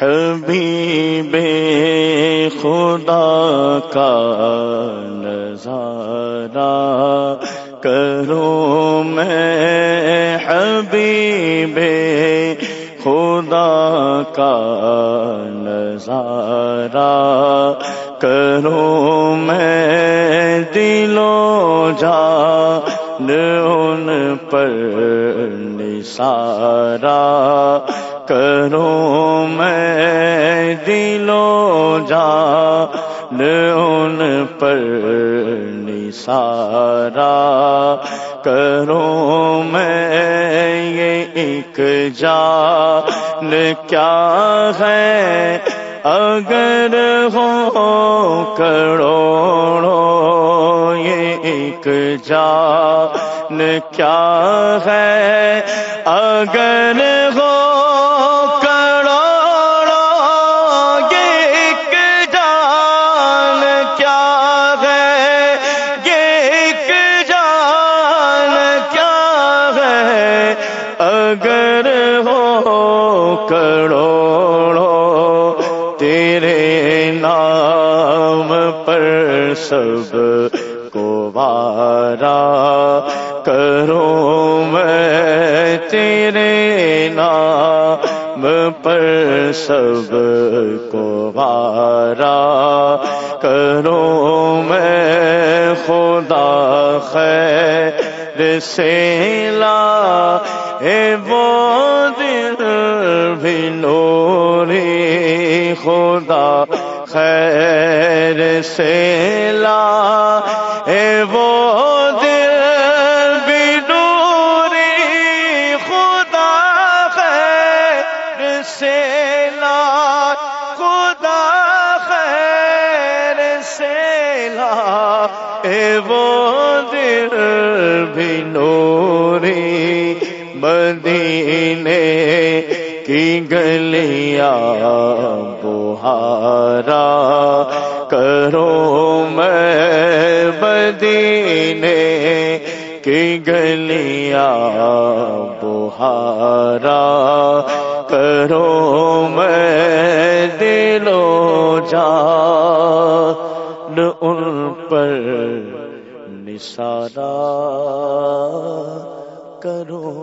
حبیب خدا کا نظارہ کروں میں حبیب خدا کا نظارہ کروں میں دلوں جا ان پر نثارا کروں میں دلوں جا ان پر نثارا کروں میں یہ ایک جان کیا ہے؟ اگر ہو کروڑو یہ ایک جان کیا ہے؟ اگر اگر ہو کروڑو تیرے نام پر سب کو بارا کروں میں تیرے نام پر سب کو بارا کروں میں خدا خیر سے لا اے وہ دل بھی نوری خدا خیر سے لا۔ اے وہ دل بھی نوری خدا خیر سے لا۔ خدا خیر سے لا۔ اے وہ دل مدینے کی گلیاں بہارا کرو میں مدینے کی گلیاں بہارا کرو میں دلو جا ان پر نثارا کرو